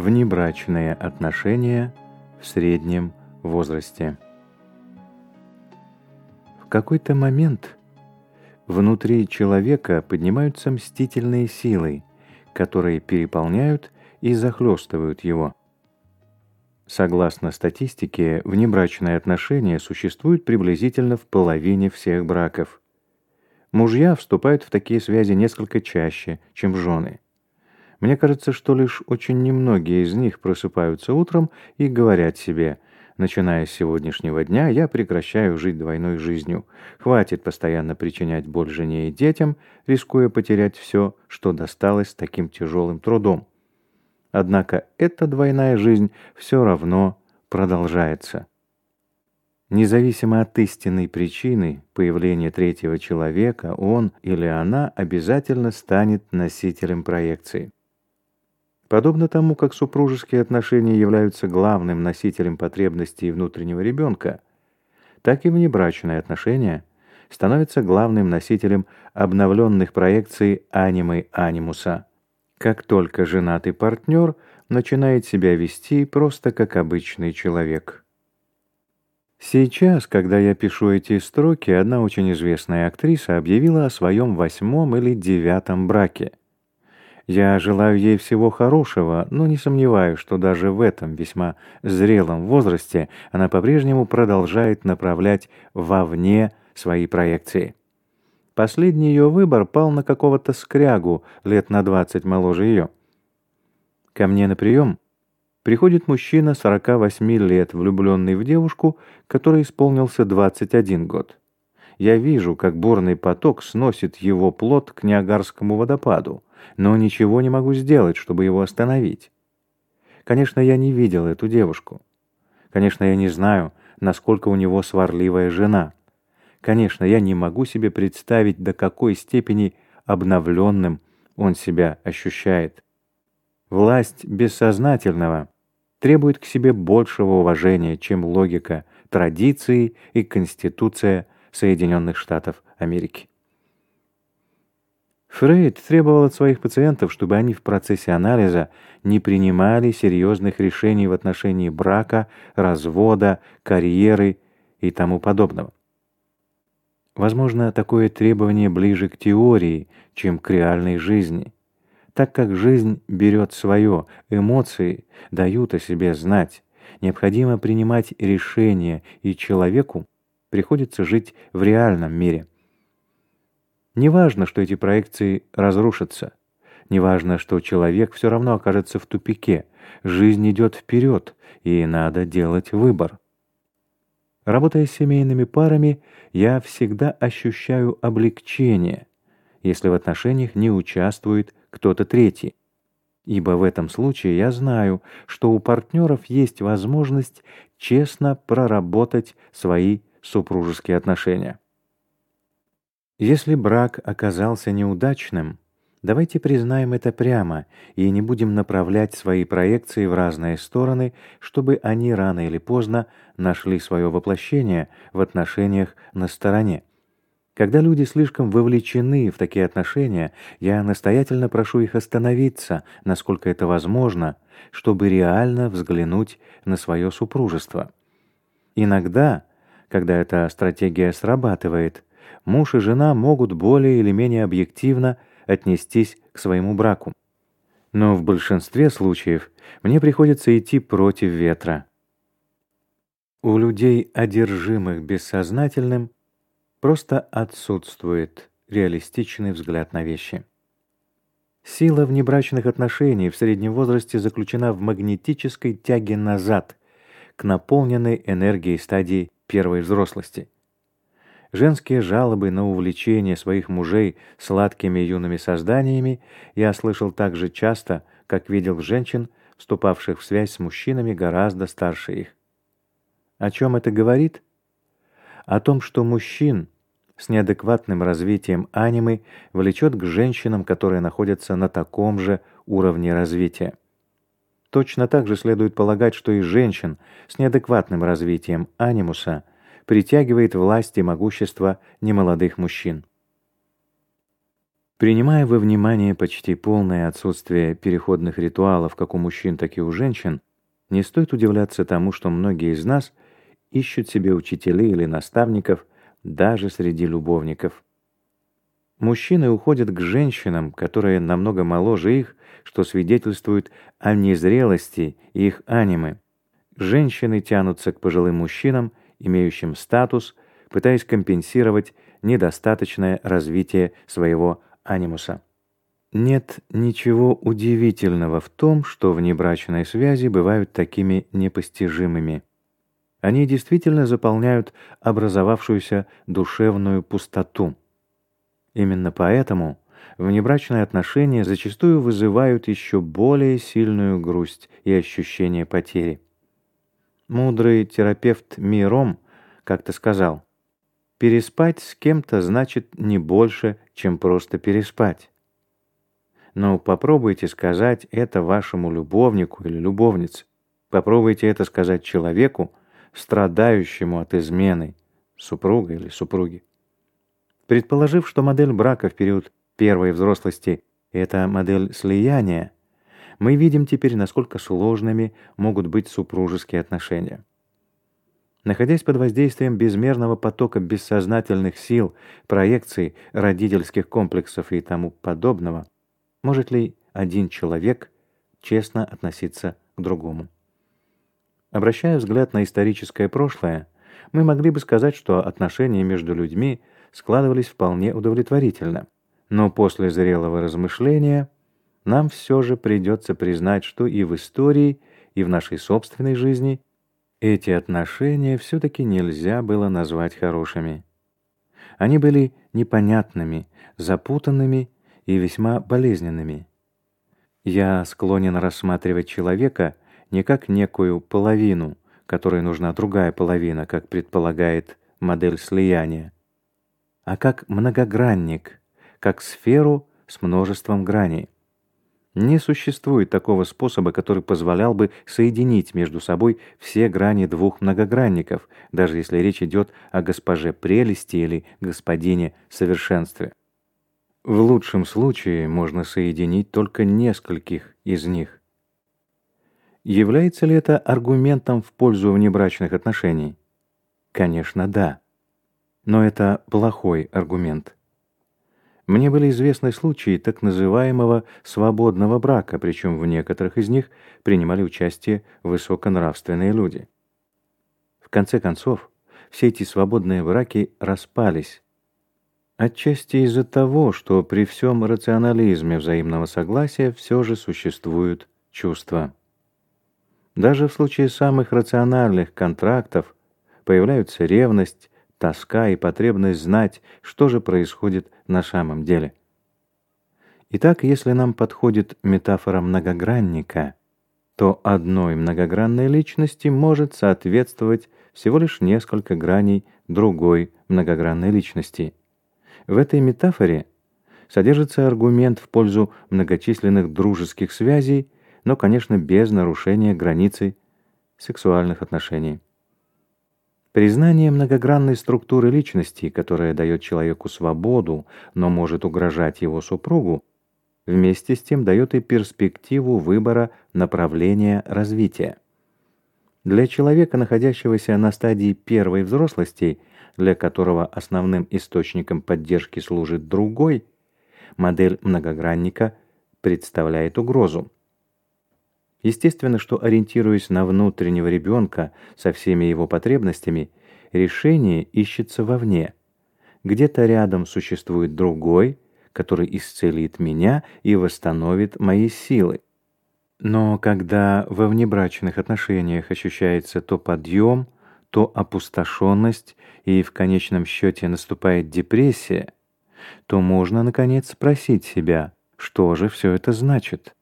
Внебрачные отношения в среднем возрасте. В какой-то момент внутри человека поднимаются мстительные силы, которые переполняют и захлестывают его. Согласно статистике, внебрачные отношения существуют приблизительно в половине всех браков. Мужья вступают в такие связи несколько чаще, чем жены. Мне кажется, что лишь очень немногие из них просыпаются утром и говорят себе «Начиная с сегодняшнего дня, я прекращаю жить двойной жизнью. Хватит постоянно причинять боль жене и детям, рискуя потерять все, что досталось таким тяжелым трудом. Однако эта двойная жизнь все равно продолжается. Независимо от истинной причины появления третьего человека, он или она обязательно станет носителем проекции. Подобно тому, как супружеские отношения являются главным носителем потребностей внутреннего ребенка, так и внебрачные отношения становятся главным носителем обновленных проекций анимы анимуса – как только женатый партнер начинает себя вести просто как обычный человек. Сейчас, когда я пишу эти строки, одна очень известная актриса объявила о своем восьмом или девятом браке. Я желаю ей всего хорошего, но не сомневаюсь, что даже в этом весьма зрелом возрасте она по-прежнему продолжает направлять вовне свои проекции. Последний ее выбор пал на какого-то скрягу, лет на двадцать моложе ее. Ко мне на прием приходит мужчина 48 лет, влюбленный в девушку, которой исполнился 21 год. Я вижу, как бурный поток сносит его плод к Ниагарскому водопаду, но ничего не могу сделать, чтобы его остановить. Конечно, я не видел эту девушку. Конечно, я не знаю, насколько у него сварливая жена. Конечно, я не могу себе представить, до какой степени обновленным он себя ощущает. Власть бессознательного требует к себе большего уважения, чем логика, традиции и Конституция Соединенных Штатов Америки. Фрейд требовал от своих пациентов, чтобы они в процессе анализа не принимали серьезных решений в отношении брака, развода, карьеры и тому подобного. Возможно, такое требование ближе к теории, чем к реальной жизни. Так как жизнь берет свое, эмоции дают о себе знать. Необходимо принимать решения, и человеку приходится жить в реальном мире. Неважно, что эти проекции разрушатся. Неважно, что человек все равно окажется в тупике. Жизнь идет вперед, и надо делать выбор. Работая с семейными парами, я всегда ощущаю облегчение, если в отношениях не участвует кто-то третий. Ибо в этом случае я знаю, что у партнеров есть возможность честно проработать свои супружеские отношения. Если брак оказался неудачным, Давайте признаем это прямо и не будем направлять свои проекции в разные стороны, чтобы они рано или поздно нашли свое воплощение в отношениях на стороне. Когда люди слишком вовлечены в такие отношения, я настоятельно прошу их остановиться, насколько это возможно, чтобы реально взглянуть на свое супружество. Иногда, когда эта стратегия срабатывает, муж и жена могут более или менее объективно отнестись к своему браку. Но в большинстве случаев мне приходится идти против ветра. У людей, одержимых бессознательным, просто отсутствует реалистичный взгляд на вещи. Сила внебрачных отношений в среднем возрасте заключена в магнетической тяге назад, к наполненной энергией стадии первой взрослости – женские жалобы на увлечение своих мужей сладкими юными созданиями я слышал так же часто, как видел женщин, вступавших в связь с мужчинами гораздо старше их. О чем это говорит? О том, что мужчин с неадекватным развитием анимы влечет к женщинам, которые находятся на таком же уровне развития. Точно так же следует полагать, что и женщин с неадекватным развитием анимуса притягивает власть и могущество немолодых мужчин. Принимая во внимание почти полное отсутствие переходных ритуалов как у мужчин, так и у женщин, не стоит удивляться тому, что многие из нас ищут себе учителей или наставников даже среди любовников. Мужчины уходят к женщинам, которые намного моложе их, что свидетельствует о незрелости их анимы. Женщины тянутся к пожилым мужчинам, имеющим статус, пытаясь компенсировать недостаточное развитие своего анимуса. Нет ничего удивительного в том, что внебрачные связи бывают такими непостижимыми. Они действительно заполняют образовавшуюся душевную пустоту. Именно поэтому внебрачные отношения зачастую вызывают еще более сильную грусть и ощущение потери. Мудрый терапевт Миром как-то сказал: Переспать с кем-то значит не больше, чем просто переспать. Но попробуйте сказать это вашему любовнику или любовнице. Попробуйте это сказать человеку, страдающему от измены, супруга или супруги. Предположив, что модель брака в период первой взрослости это модель слияния, мы видим теперь, насколько сложными могут быть супружеские отношения. Находясь под воздействием безмерного потока бессознательных сил, проекций, родительских комплексов и тому подобного, может ли один человек честно относиться к другому? Обращая взгляд на историческое прошлое, мы могли бы сказать, что отношения между людьми складывались вполне удовлетворительно. Но после зрелого размышления нам все же придется признать, что и в истории, и в нашей собственной жизни эти отношения все-таки нельзя было назвать хорошими. Они были непонятными, запутанными и весьма болезненными. Я склонен рассматривать человека не как некую половину, которой нужна другая половина, как предполагает модель слияния, а как многогранник, как сферу с множеством граней. Не существует такого способа, который позволял бы соединить между собой все грани двух многогранников, даже если речь идет о госпоже прелести или господине совершенстве. В лучшем случае можно соединить только нескольких из них. Является ли это аргументом в пользу внебрачных отношений? Конечно, да. Но это плохой аргумент. Мне были известны случаи так называемого свободного брака, причем в некоторых из них принимали участие высоконравственные люди. В конце концов, все эти свободные браки распались. Отчасти из-за того, что при всем рационализме взаимного согласия все же существуют чувства. Даже в случае самых рациональных контрактов появляются ревность, тоска и потребность знать, что же происходит на самом деле. Итак, если нам подходит метафора многогранника, то одной многогранной личности может соответствовать всего лишь несколько граней другой многогранной личности. В этой метафоре содержится аргумент в пользу многочисленных дружеских связей, но, конечно, без нарушения границы сексуальных отношений. Признание многогранной структуры личности, которая дает человеку свободу, но может угрожать его супругу, вместе с тем дает и перспективу выбора направления развития. Для человека, находящегося на стадии первой взрослости, для которого основным источником поддержки служит другой, модель многогранника представляет угрозу. Естественно, что ориентируясь на внутреннего ребенка со всеми его потребностями, решение ищется вовне. Где-то рядом существует другой, который исцелит меня и восстановит мои силы. Но когда во внебрачных отношениях ощущается то подъем, то опустошенность и в конечном счете наступает депрессия, то можно наконец спросить себя, что же все это значит?